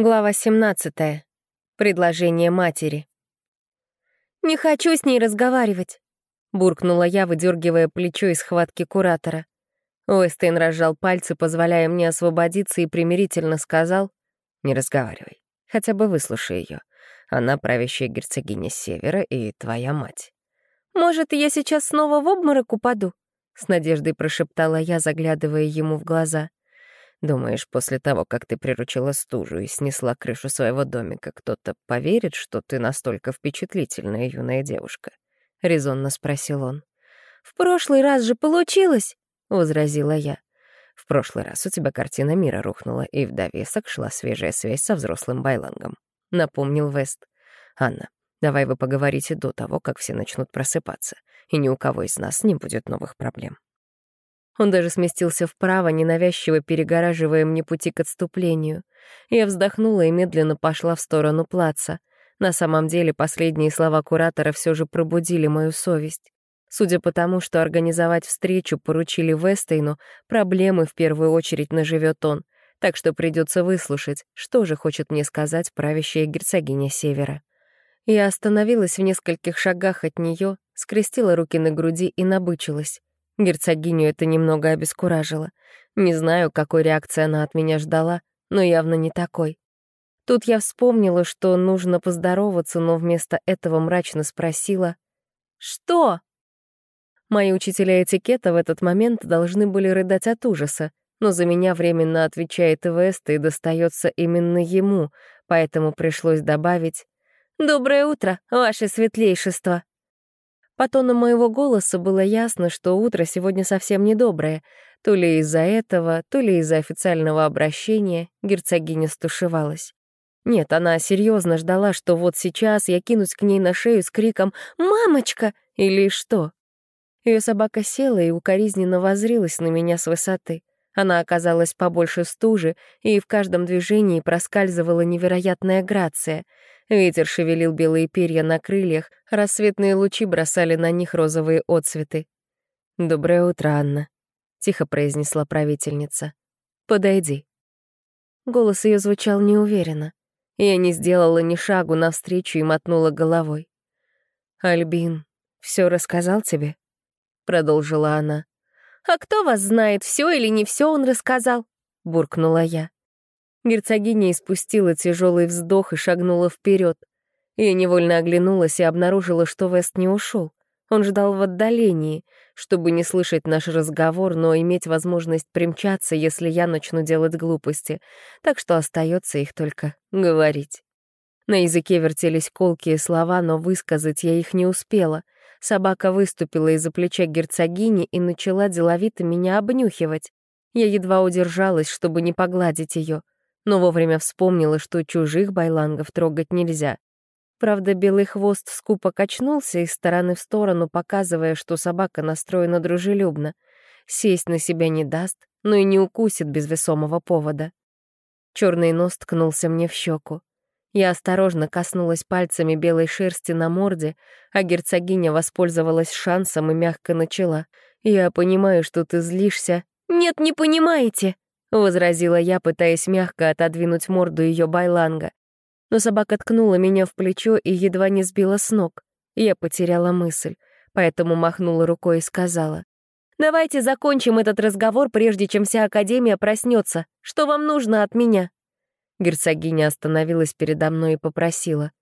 Глава 17. Предложение матери. «Не хочу с ней разговаривать», — буркнула я, выдергивая плечо из схватки куратора. Уэстейн разжал пальцы, позволяя мне освободиться, и примирительно сказал, «Не разговаривай, хотя бы выслушай ее. Она правящая герцогиня Севера и твоя мать». «Может, я сейчас снова в обморок упаду?» — с надеждой прошептала я, заглядывая ему в глаза. Думаешь, после того, как ты приручила стужу и снесла крышу своего домика, кто-то поверит, что ты настолько впечатлительная юная девушка?» — резонно спросил он. «В прошлый раз же получилось!» — возразила я. «В прошлый раз у тебя картина мира рухнула, и в довесок шла свежая связь со взрослым байлангом», — напомнил Вест. «Анна, давай вы поговорите до того, как все начнут просыпаться, и ни у кого из нас не будет новых проблем». Он даже сместился вправо, ненавязчиво перегораживая мне пути к отступлению. Я вздохнула и медленно пошла в сторону плаца. На самом деле последние слова куратора все же пробудили мою совесть. Судя по тому, что организовать встречу поручили Вестейну, проблемы в первую очередь наживет он, так что придется выслушать, что же хочет мне сказать правящая герцогиня Севера. Я остановилась в нескольких шагах от нее, скрестила руки на груди и набычилась. Герцогиню это немного обескуражило. Не знаю, какой реакции она от меня ждала, но явно не такой. Тут я вспомнила, что нужно поздороваться, но вместо этого мрачно спросила «Что?». Мои учителя этикета в этот момент должны были рыдать от ужаса, но за меня временно отвечает Веста и достается именно ему, поэтому пришлось добавить «Доброе утро, ваше светлейшество!» По тону моего голоса было ясно, что утро сегодня совсем недоброе. То ли из-за этого, то ли из-за официального обращения герцогиня стушевалась. Нет, она серьезно ждала, что вот сейчас я кинусь к ней на шею с криком «Мамочка!» или что. Ее собака села и укоризненно возрилась на меня с высоты. Она оказалась побольше стужи, и в каждом движении проскальзывала невероятная грация — Ветер шевелил белые перья на крыльях, рассветные лучи бросали на них розовые отцветы. «Доброе утро, Анна», — тихо произнесла правительница. «Подойди». Голос ее звучал неуверенно. Я не сделала ни шагу навстречу и мотнула головой. «Альбин, все рассказал тебе?» — продолжила она. «А кто вас знает, все или не все он рассказал?» — буркнула я. Герцогиня испустила тяжелый вздох и шагнула вперед. Я невольно оглянулась и обнаружила, что Вест не ушел. Он ждал в отдалении, чтобы не слышать наш разговор, но иметь возможность примчаться, если я начну делать глупости, так что остается их только говорить. На языке вертелись колкие слова, но высказать я их не успела. Собака выступила из-за плеча герцогини и начала деловито меня обнюхивать. Я едва удержалась, чтобы не погладить ее но вовремя вспомнила, что чужих байлангов трогать нельзя. Правда, белый хвост скупо качнулся из стороны в сторону, показывая, что собака настроена дружелюбно. Сесть на себя не даст, но и не укусит без весомого повода. Черный нос ткнулся мне в щеку. Я осторожно коснулась пальцами белой шерсти на морде, а герцогиня воспользовалась шансом и мягко начала. «Я понимаю, что ты злишься». «Нет, не понимаете!» — возразила я, пытаясь мягко отодвинуть морду ее байланга. Но собака ткнула меня в плечо и едва не сбила с ног. Я потеряла мысль, поэтому махнула рукой и сказала. «Давайте закончим этот разговор, прежде чем вся Академия проснется. Что вам нужно от меня?» Герцогиня остановилась передо мной и попросила.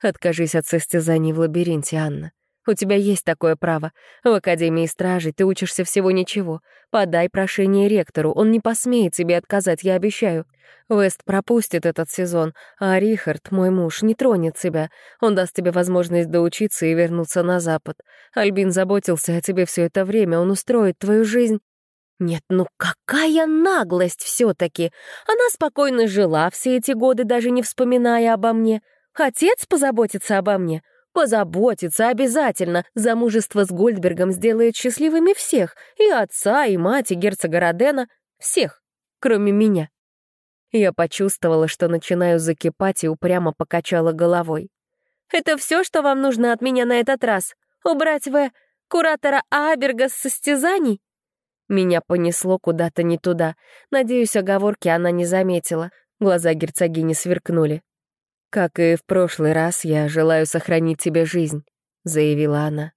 «Откажись от состязаний в лабиринте, Анна. У тебя есть такое право. В Академии Стражей ты учишься всего ничего. Подай прошение ректору, он не посмеет тебе отказать, я обещаю. Вест пропустит этот сезон, а Рихард, мой муж, не тронет тебя. Он даст тебе возможность доучиться и вернуться на Запад. Альбин заботился о тебе все это время, он устроит твою жизнь. Нет, ну какая наглость все таки Она спокойно жила все эти годы, даже не вспоминая обо мне. Отец позаботится обо мне. Позаботиться обязательно. Замужество с Гольдбергом сделает счастливыми всех. И отца, и мать, и герцога Родена. Всех, кроме меня. Я почувствовала, что начинаю закипать и упрямо покачала головой. «Это все, что вам нужно от меня на этот раз? Убрать В. куратора Аберга с состязаний?» Меня понесло куда-то не туда. Надеюсь, оговорки она не заметила. Глаза герцогини сверкнули. «Как и в прошлый раз, я желаю сохранить тебе жизнь», — заявила она.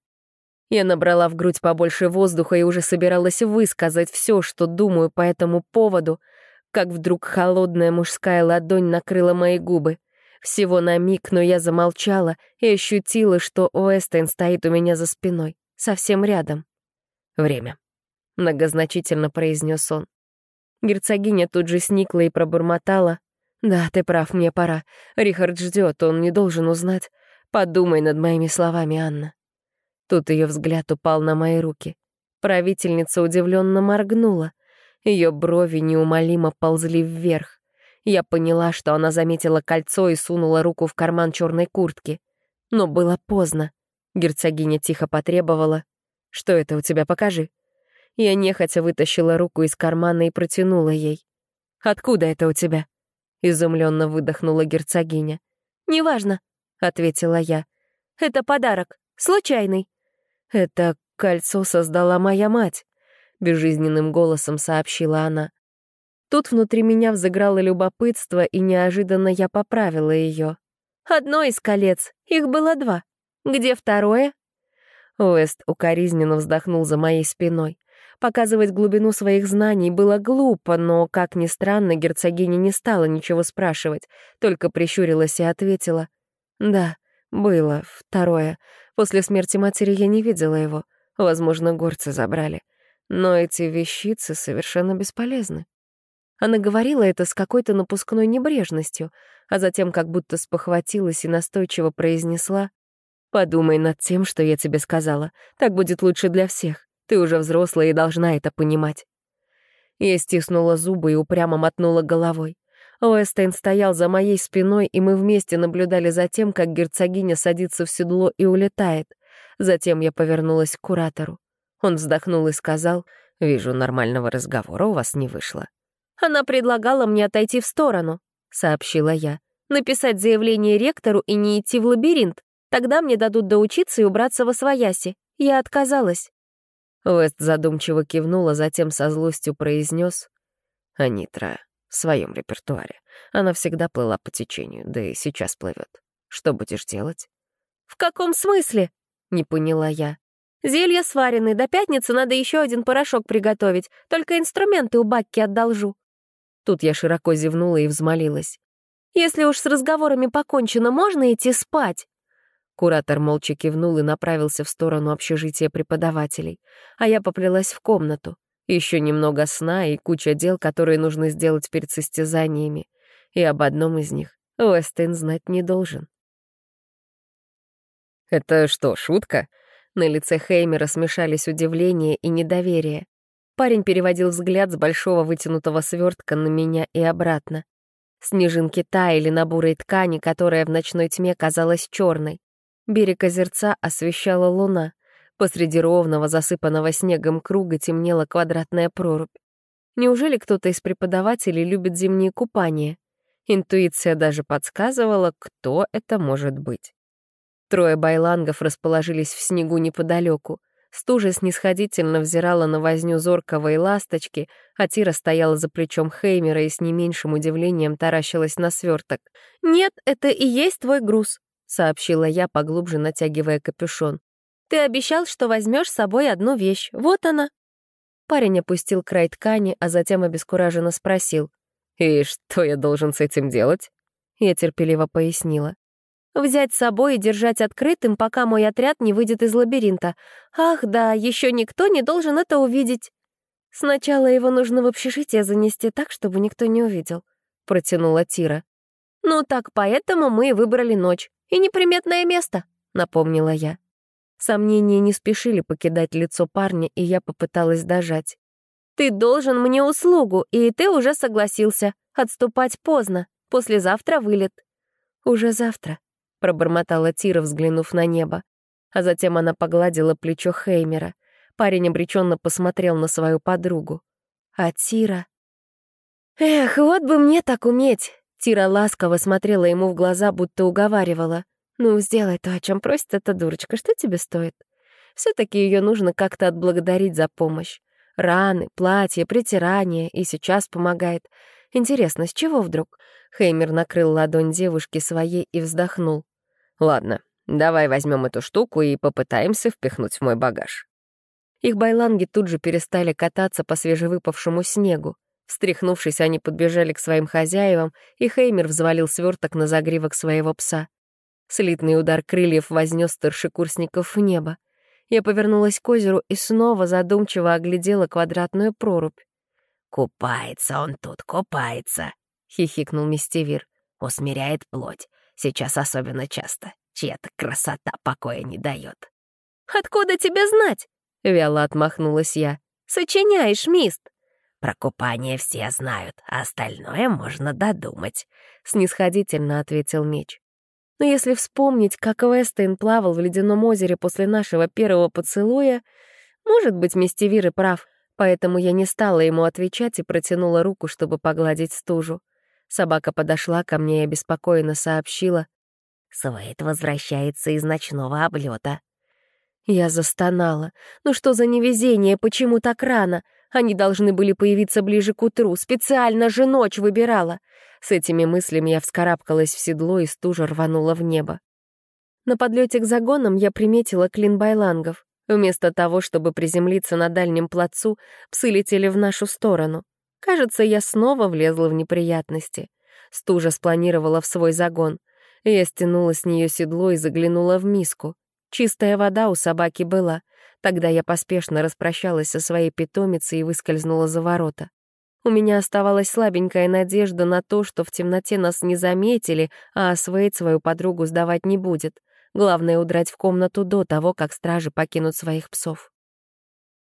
Я набрала в грудь побольше воздуха и уже собиралась высказать все, что думаю по этому поводу, как вдруг холодная мужская ладонь накрыла мои губы. Всего на миг, но я замолчала и ощутила, что Уэстен стоит у меня за спиной, совсем рядом. «Время», — многозначительно произнес он. Герцогиня тут же сникла и пробормотала. «Да, ты прав, мне пора. Рихард ждет, он не должен узнать. Подумай над моими словами, Анна». Тут ее взгляд упал на мои руки. Правительница удивленно моргнула. Ее брови неумолимо ползли вверх. Я поняла, что она заметила кольцо и сунула руку в карман черной куртки. Но было поздно. Герцогиня тихо потребовала. «Что это у тебя, покажи». Я нехотя вытащила руку из кармана и протянула ей. «Откуда это у тебя?» Изумленно выдохнула герцогиня. «Неважно», — ответила я. «Это подарок. Случайный». «Это кольцо создала моя мать», — безжизненным голосом сообщила она. Тут внутри меня взыграло любопытство, и неожиданно я поправила ее. «Одно из колец. Их было два. Где второе?» Уэст укоризненно вздохнул за моей спиной. Показывать глубину своих знаний было глупо, но, как ни странно, герцогиня не стала ничего спрашивать, только прищурилась и ответила. «Да, было. Второе. После смерти матери я не видела его. Возможно, горцы забрали. Но эти вещицы совершенно бесполезны. Она говорила это с какой-то напускной небрежностью, а затем как будто спохватилась и настойчиво произнесла «Подумай над тем, что я тебе сказала. Так будет лучше для всех. Ты уже взрослая и должна это понимать». Я стиснула зубы и упрямо мотнула головой. Уэстейн стоял за моей спиной, и мы вместе наблюдали за тем, как герцогиня садится в седло и улетает. Затем я повернулась к куратору. Он вздохнул и сказал, «Вижу, нормального разговора у вас не вышло. Она предлагала мне отойти в сторону, сообщила я. Написать заявление ректору и не идти в лабиринт. Тогда мне дадут доучиться и убраться во свояси. Я отказалась. Уэст задумчиво кивнула, затем со злостью произнес: «Анитра в своем репертуаре. Она всегда плыла по течению, да и сейчас плывет. Что будешь делать?» «В каком смысле?» — не поняла я. «Зелья сварены, до пятницы надо еще один порошок приготовить, только инструменты у Бакки одолжу». Тут я широко зевнула и взмолилась. «Если уж с разговорами покончено, можно идти спать?» Куратор молча кивнул и направился в сторону общежития преподавателей, а я поплелась в комнату. Еще немного сна и куча дел, которые нужно сделать перед состязаниями. И об одном из них Уэстен знать не должен. «Это что, шутка?» На лице Хеймера смешались удивление и недоверие. Парень переводил взгляд с большого вытянутого свертка на меня и обратно. Снежинки таяли на бурой ткани, которая в ночной тьме казалась черной. Берег озерца освещала луна. Посреди ровного, засыпанного снегом круга темнела квадратная прорубь. Неужели кто-то из преподавателей любит зимние купания? Интуиция даже подсказывала, кто это может быть. Трое байлангов расположились в снегу неподалеку. Стужа снисходительно взирала на возню зоркого и ласточки, а Тира стояла за плечом Хеймера и с не меньшим удивлением таращилась на сверток. «Нет, это и есть твой груз», — сообщила я, поглубже натягивая капюшон. «Ты обещал, что возьмешь с собой одну вещь. Вот она». Парень опустил край ткани, а затем обескураженно спросил. «И что я должен с этим делать?» Я терпеливо пояснила. Взять с собой и держать открытым, пока мой отряд не выйдет из лабиринта. Ах, да, еще никто не должен это увидеть. Сначала его нужно в общежитие занести так, чтобы никто не увидел, — протянула Тира. «Ну так поэтому мы и выбрали ночь. И неприметное место», — напомнила я. Сомнения не спешили покидать лицо парня, и я попыталась дожать. «Ты должен мне услугу, и ты уже согласился. Отступать поздно. Послезавтра вылет». «Уже завтра», пробормотала Тира, взглянув на небо. А затем она погладила плечо Хеймера. Парень обреченно посмотрел на свою подругу. А Тира... «Эх, вот бы мне так уметь!» Тира ласково смотрела ему в глаза, будто уговаривала. «Ну, сделай то, о чем просит эта дурочка, что тебе стоит?» все таки ее нужно как-то отблагодарить за помощь. Раны, платье, притирание, и сейчас помогает. Интересно, с чего вдруг? Хеймер накрыл ладонь девушки своей и вздохнул. «Ладно, давай возьмем эту штуку и попытаемся впихнуть в мой багаж». Их байланги тут же перестали кататься по свежевыпавшему снегу. Встряхнувшись, они подбежали к своим хозяевам, и Хеймер взвалил сверток на загривок своего пса. Слитный удар крыльев вознес старшекурсников в небо. Я повернулась к озеру и снова задумчиво оглядела квадратную прорубь. «Купается он тут, купается», — хихикнул Мистевир. «Усмиряет плоть. Сейчас особенно часто. Чья-то красота покоя не дает. «Откуда тебе знать?» — вяло отмахнулась я. «Сочиняешь, мист!» «Про купание все знают, а остальное можно додумать», — снисходительно ответил меч. Но если вспомнить, как Вестейн плавал в ледяном озере после нашего первого поцелуя, может быть, Мистевир и прав поэтому я не стала ему отвечать и протянула руку, чтобы погладить стужу. Собака подошла ко мне и обеспокоенно сообщила. «Суэйт возвращается из ночного облета. Я застонала. «Ну что за невезение, почему так рано? Они должны были появиться ближе к утру, специально же ночь выбирала». С этими мыслями я вскарабкалась в седло и стужа рванула в небо. На подлете к загонам я приметила клин байлангов. Вместо того, чтобы приземлиться на дальнем плацу, псы летели в нашу сторону. Кажется, я снова влезла в неприятности. Стужа спланировала в свой загон. Я стянула с нее седло и заглянула в миску. Чистая вода у собаки была. Тогда я поспешно распрощалась со своей питомицей и выскользнула за ворота. У меня оставалась слабенькая надежда на то, что в темноте нас не заметили, а Асвейд свою подругу сдавать не будет — Главное — удрать в комнату до того, как стражи покинут своих псов.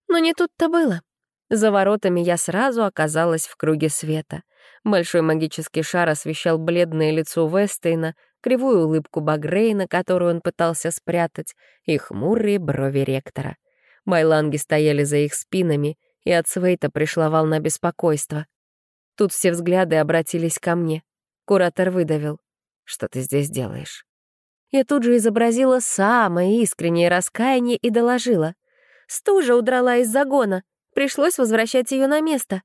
Но не тут-то было. За воротами я сразу оказалась в круге света. Большой магический шар освещал бледное лицо Вестейна, кривую улыбку Багрейна, которую он пытался спрятать, и хмурые брови ректора. Байланги стояли за их спинами, и от Свейта пришла волна беспокойства. Тут все взгляды обратились ко мне. Куратор выдавил. «Что ты здесь делаешь?» Я тут же изобразила самое искреннее раскаяние и доложила. Стужа удрала из загона. Пришлось возвращать ее на место.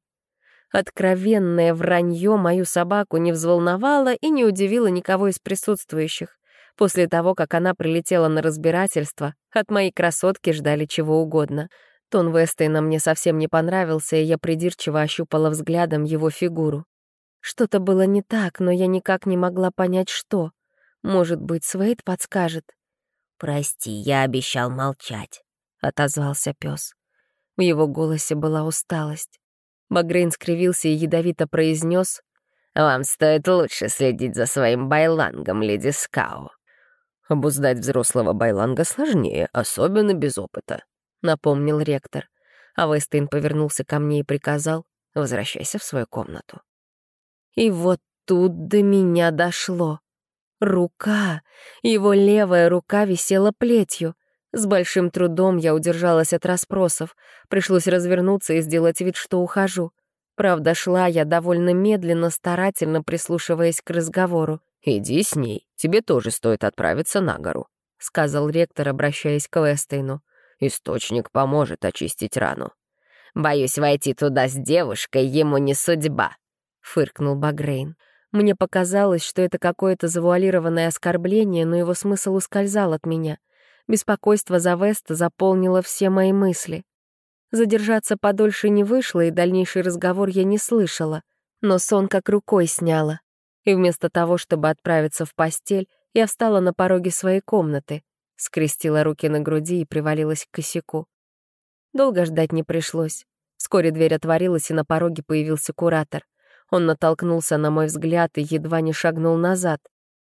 Откровенное вранье мою собаку не взволновало и не удивило никого из присутствующих. После того, как она прилетела на разбирательство, от моей красотки ждали чего угодно. Тон Вестейна мне совсем не понравился, и я придирчиво ощупала взглядом его фигуру. Что-то было не так, но я никак не могла понять, что. Может быть, Свейд подскажет. «Прости, я обещал молчать», — отозвался пес. В его голосе была усталость. Багрейн скривился и ядовито произнес: «Вам стоит лучше следить за своим байлангом, леди Скау». «Обуздать взрослого байланга сложнее, особенно без опыта», — напомнил ректор. А Вестейн повернулся ко мне и приказал «Возвращайся в свою комнату». И вот тут до меня дошло. Рука! Его левая рука висела плетью. С большим трудом я удержалась от расспросов. Пришлось развернуться и сделать вид, что ухожу. Правда, шла я довольно медленно, старательно прислушиваясь к разговору. «Иди с ней, тебе тоже стоит отправиться на гору», — сказал ректор, обращаясь к Вестейну. «Источник поможет очистить рану». «Боюсь, войти туда с девушкой ему не судьба», — фыркнул Багрейн. Мне показалось, что это какое-то завуалированное оскорбление, но его смысл ускользал от меня. Беспокойство за Веста заполнило все мои мысли. Задержаться подольше не вышло, и дальнейший разговор я не слышала, но сон как рукой сняла. И вместо того, чтобы отправиться в постель, я встала на пороге своей комнаты, скрестила руки на груди и привалилась к косяку. Долго ждать не пришлось. Вскоре дверь отворилась, и на пороге появился куратор. Он натолкнулся на мой взгляд и едва не шагнул назад,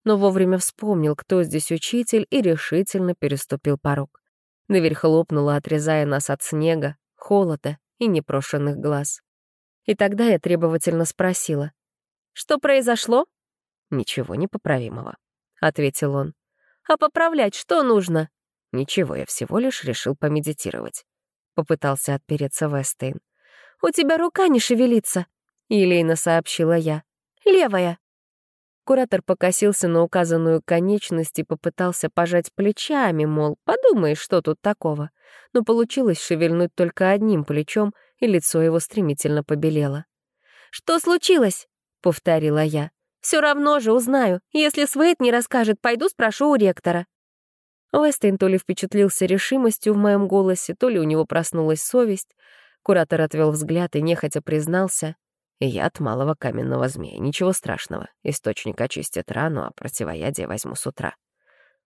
но вовремя вспомнил, кто здесь учитель, и решительно переступил порог. Дверь хлопнула, отрезая нас от снега, холода и непрошенных глаз. И тогда я требовательно спросила. «Что произошло?» «Ничего непоправимого», — ответил он. «А поправлять что нужно?» «Ничего, я всего лишь решил помедитировать», — попытался отпереться Вестейн. «У тебя рука не шевелится», — елейно сообщила я. «Левая». Куратор покосился на указанную конечность и попытался пожать плечами, мол, подумай, что тут такого. Но получилось шевельнуть только одним плечом, и лицо его стремительно побелело. «Что случилось?» Повторила я. Все равно же узнаю. Если Свейт не расскажет, пойду спрошу у ректора. Вестейн то ли впечатлился решимостью в моем голосе, то ли у него проснулась совесть. Куратор отвел взгляд и нехотя признался. «Яд малого каменного змея. Ничего страшного. Источник очистит рану, а противоядие возьму с утра».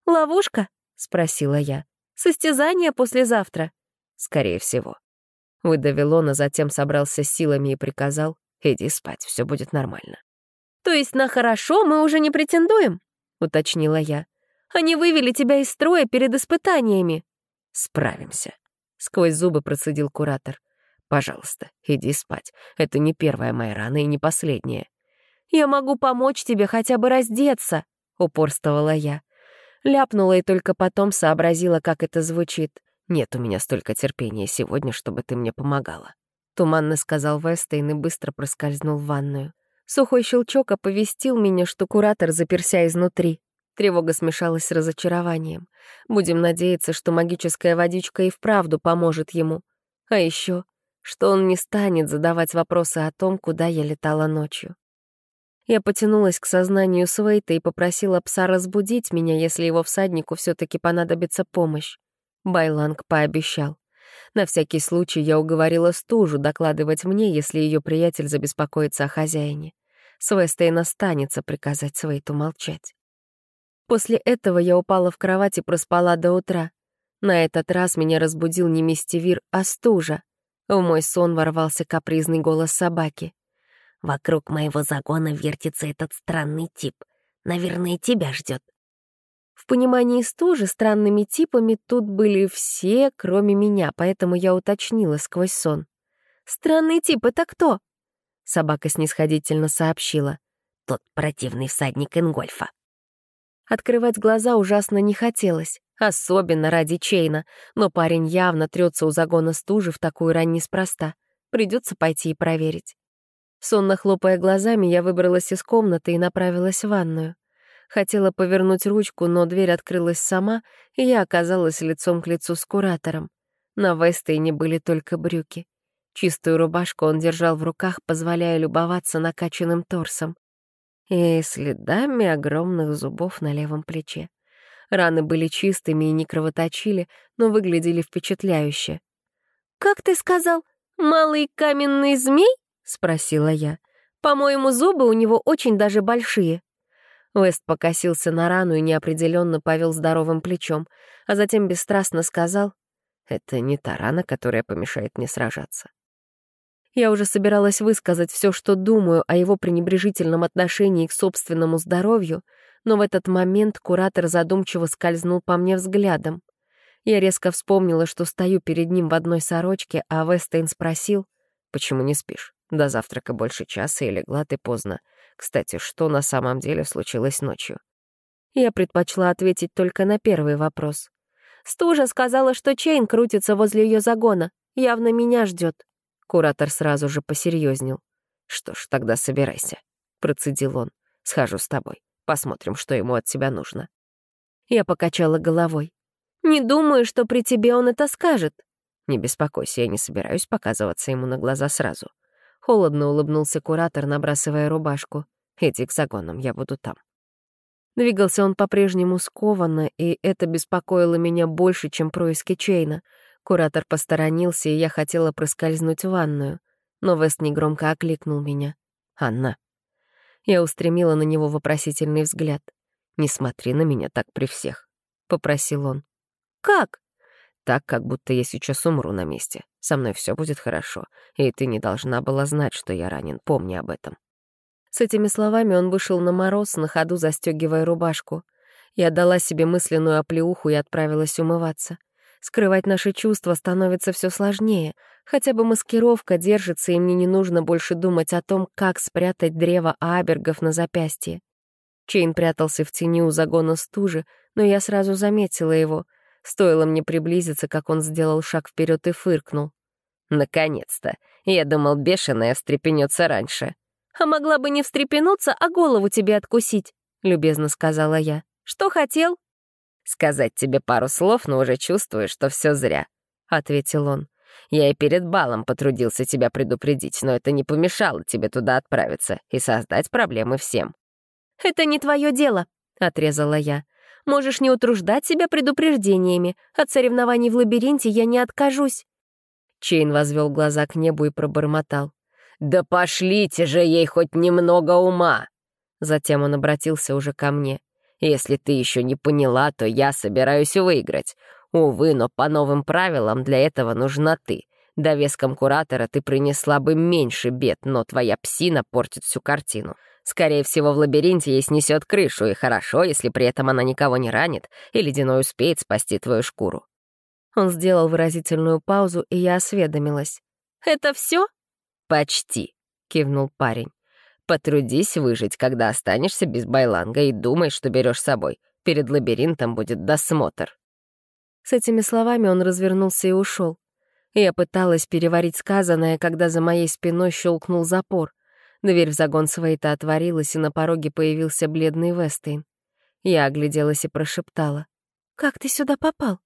«Ловушка?» — спросила я. «Состязание послезавтра?» «Скорее всего». Выдавил он, а затем собрался силами и приказал. «Иди спать, все будет нормально». «То есть на хорошо мы уже не претендуем?» — уточнила я. «Они вывели тебя из строя перед испытаниями». «Справимся», — сквозь зубы процедил куратор. «Пожалуйста, иди спать. Это не первая моя рана и не последняя». «Я могу помочь тебе хотя бы раздеться», — упорствовала я. Ляпнула и только потом сообразила, как это звучит. «Нет у меня столько терпения сегодня, чтобы ты мне помогала», — туманно сказал Вестейн и быстро проскользнул в ванную. Сухой щелчок оповестил меня, что куратор заперся изнутри. Тревога смешалась с разочарованием. Будем надеяться, что магическая водичка и вправду поможет ему. А еще, что он не станет задавать вопросы о том, куда я летала ночью. Я потянулась к сознанию Свейта и попросила пса разбудить меня, если его всаднику все таки понадобится помощь. Байланг пообещал. На всякий случай я уговорила стужу докладывать мне, если ее приятель забеспокоится о хозяине. Свестейн останется приказать Свейту молчать. После этого я упала в кровать и проспала до утра. На этот раз меня разбудил не мистевир, а стужа. В мой сон ворвался капризный голос собаки. «Вокруг моего загона вертится этот странный тип. Наверное, тебя ждет. Понимании стужи странными типами тут были все, кроме меня, поэтому я уточнила сквозь сон. «Странный тип — это кто?» Собака снисходительно сообщила. «Тот противный всадник Ингольфа». Открывать глаза ужасно не хотелось, особенно ради Чейна, но парень явно трется у загона стужи в такую рань неспроста. Придется пойти и проверить. Сонно хлопая глазами, я выбралась из комнаты и направилась в ванную. Хотела повернуть ручку, но дверь открылась сама, и я оказалась лицом к лицу с куратором. На Вестейне были только брюки. Чистую рубашку он держал в руках, позволяя любоваться накачанным торсом. И следами огромных зубов на левом плече. Раны были чистыми и не кровоточили, но выглядели впечатляюще. «Как ты сказал, малый каменный змей?» — спросила я. «По-моему, зубы у него очень даже большие». Уэст покосился на рану и неопределенно повел здоровым плечом, а затем бесстрастно сказал, «Это не та рана, которая помешает мне сражаться». Я уже собиралась высказать все, что думаю о его пренебрежительном отношении к собственному здоровью, но в этот момент куратор задумчиво скользнул по мне взглядом. Я резко вспомнила, что стою перед ним в одной сорочке, а Вестейн спросил, «Почему не спишь? До завтрака больше часа и легла ты поздно. Кстати, что на самом деле случилось ночью? Я предпочла ответить только на первый вопрос. Стужа сказала, что Чейн крутится возле ее загона. Явно меня ждет. Куратор сразу же посерьезнел. «Что ж, тогда собирайся», — процедил он. «Схожу с тобой. Посмотрим, что ему от тебя нужно». Я покачала головой. «Не думаю, что при тебе он это скажет». «Не беспокойся, я не собираюсь показываться ему на глаза сразу. Холодно улыбнулся куратор, набрасывая рубашку. «Иди к загонам, я буду там». Двигался он по-прежнему скованно, и это беспокоило меня больше, чем происки Чейна. Куратор посторонился, и я хотела проскользнуть в ванную. Но Вест негромко окликнул меня. «Анна». Я устремила на него вопросительный взгляд. «Не смотри на меня так при всех», — попросил он. «Как?» «Так, как будто я сейчас умру на месте. Со мной все будет хорошо, и ты не должна была знать, что я ранен, помни об этом». С этими словами он вышел на мороз, на ходу застегивая рубашку. Я дала себе мысленную оплеуху и отправилась умываться. Скрывать наши чувства становится все сложнее. Хотя бы маскировка держится, и мне не нужно больше думать о том, как спрятать древо абергов на запястье. Чейн прятался в тени у загона стужи, но я сразу заметила его. Стоило мне приблизиться, как он сделал шаг вперед и фыркнул. Наконец-то. Я думал, бешеная встрепенется раньше. А могла бы не встрепенуться, а голову тебе откусить, любезно сказала я. Что хотел? Сказать тебе пару слов, но уже чувствую, что все зря, ответил он. Я и перед балом потрудился тебя предупредить, но это не помешало тебе туда отправиться и создать проблемы всем». «Это не твое дело», — отрезала я. «Можешь не утруждать себя предупреждениями. От соревнований в лабиринте я не откажусь». Чейн возвел глаза к небу и пробормотал. «Да пошлите же ей хоть немного ума!» Затем он обратился уже ко мне. «Если ты еще не поняла, то я собираюсь выиграть. Увы, но по новым правилам для этого нужна ты. Довеском куратора ты принесла бы меньше бед, но твоя псина портит всю картину. Скорее всего, в лабиринте ей снесет крышу, и хорошо, если при этом она никого не ранит, и ледяной успеет спасти твою шкуру». Он сделал выразительную паузу, и я осведомилась. «Это все? «Почти», — кивнул парень. «Потрудись выжить, когда останешься без байланга, и думай, что берешь с собой. Перед лабиринтом будет досмотр». С этими словами он развернулся и ушел. Я пыталась переварить сказанное, когда за моей спиной щелкнул запор. Дверь в загон Свейта отворилась, и на пороге появился бледный Вестейн. Я огляделась и прошептала. «Как ты сюда попал?»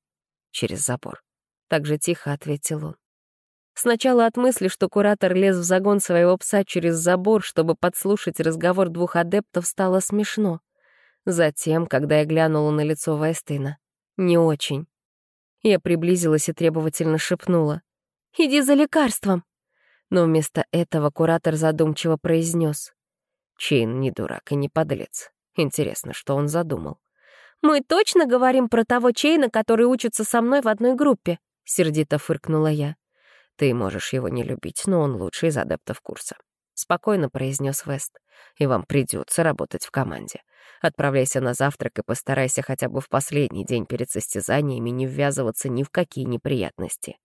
«Через забор». Так же тихо ответил он. Сначала от мысли, что куратор лез в загон своего пса через забор, чтобы подслушать разговор двух адептов, стало смешно. Затем, когда я глянула на лицо Вестейна, не очень. Я приблизилась и требовательно шепнула. «Иди за лекарством!» Но вместо этого куратор задумчиво произнес: «Чейн не дурак и не подлец. Интересно, что он задумал?» «Мы точно говорим про того Чейна, который учится со мной в одной группе?» — сердито фыркнула я. Ты можешь его не любить, но он лучший из адептов курса. Спокойно произнес Вест. И вам придется работать в команде. Отправляйся на завтрак и постарайся хотя бы в последний день перед состязаниями не ввязываться ни в какие неприятности.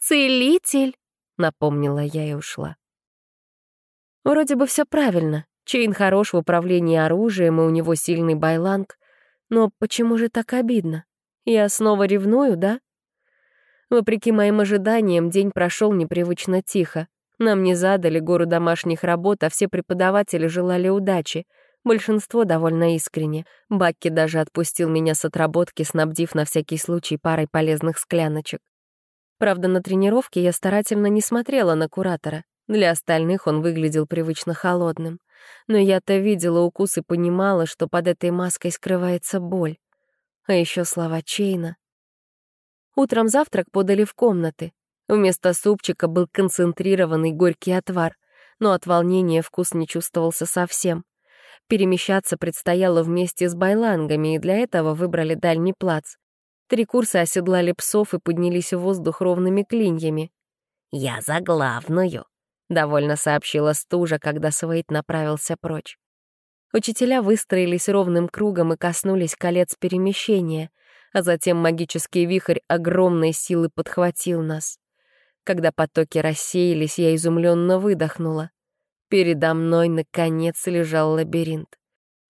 «Целитель!» — напомнила я и ушла. Вроде бы все правильно. Чейн хорош в управлении оружием, и у него сильный байланг. Но почему же так обидно? Я снова ревную, да? Вопреки моим ожиданиям, день прошел непривычно тихо. Нам не задали гору домашних работ, а все преподаватели желали удачи. Большинство довольно искренне. Бакки даже отпустил меня с отработки, снабдив на всякий случай парой полезных скляночек. Правда, на тренировке я старательно не смотрела на куратора. Для остальных он выглядел привычно холодным. Но я-то видела укус и понимала, что под этой маской скрывается боль. А еще слова Чейна. Утром завтрак подали в комнаты. Вместо супчика был концентрированный горький отвар, но от волнения вкус не чувствовался совсем. Перемещаться предстояло вместе с байлангами, и для этого выбрали дальний плац. Три курса оседлали псов и поднялись в воздух ровными клиньями. «Я за главную», — довольно сообщила стужа, когда Свейт направился прочь. Учителя выстроились ровным кругом и коснулись колец перемещения — а затем магический вихрь огромной силы подхватил нас. Когда потоки рассеялись, я изумленно выдохнула. Передо мной, наконец, лежал лабиринт.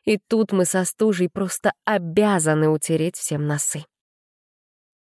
И тут мы со стужей просто обязаны утереть всем носы.